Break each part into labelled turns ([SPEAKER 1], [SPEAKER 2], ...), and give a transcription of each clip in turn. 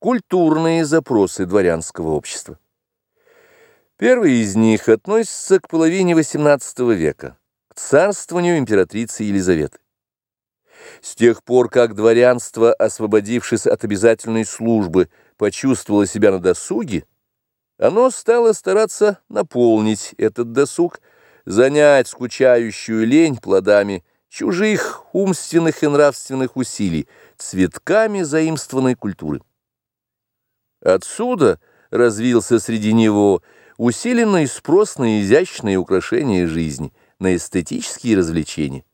[SPEAKER 1] Культурные запросы дворянского общества. Первый из них относится к половине XVIII века, к царствованию императрицы Елизаветы. С тех пор, как дворянство, освободившись от обязательной службы, почувствовало себя на досуге, оно стало стараться наполнить этот досуг, занять скучающую лень плодами чужих умственных и нравственных усилий, цветками заимствованной культуры. Отсюда развился среди него усиленный спрос на изящные украшения жизни, на эстетические развлечения.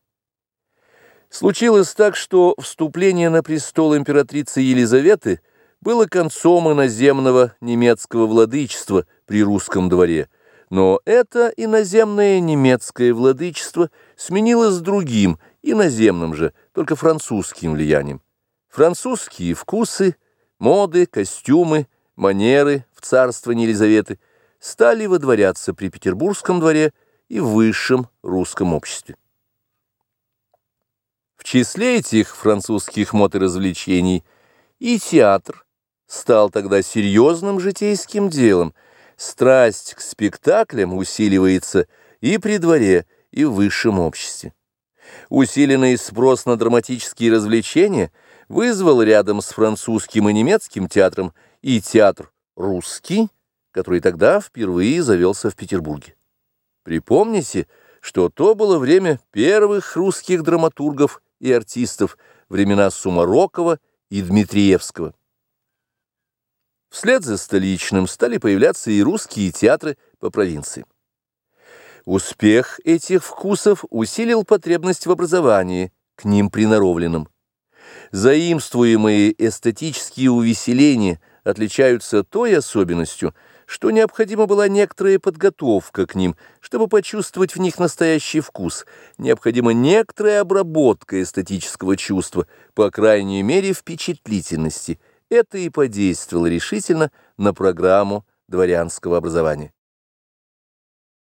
[SPEAKER 1] Случилось так, что вступление на престол императрицы Елизаветы было концом иноземного немецкого владычества при русском дворе, но это иноземное немецкое владычество сменилось другим, иноземным же, только французским влиянием. Французские вкусы – Моды, костюмы, манеры в царствовании Елизаветы стали выдворяться при Петербургском дворе и высшем русском обществе. В числе этих французских мод и развлечений и театр стал тогда серьезным житейским делом. Страсть к спектаклям усиливается и при дворе, и в высшем обществе. Усиленный спрос на драматические развлечения – вызвал рядом с французским и немецким театром и театр русский, который тогда впервые завелся в Петербурге. Припомните, что то было время первых русских драматургов и артистов, времена Сумарокова и Дмитриевского. Вслед за столичным стали появляться и русские театры по провинции. Успех этих вкусов усилил потребность в образовании, к ним приноровленном. Заимствуемые эстетические увеселения отличаются той особенностью, что необходима была некоторая подготовка к ним, чтобы почувствовать в них настоящий вкус, необходима некоторая обработка эстетического чувства, по крайней мере впечатлительности. Это и подействовало решительно на программу дворянского образования.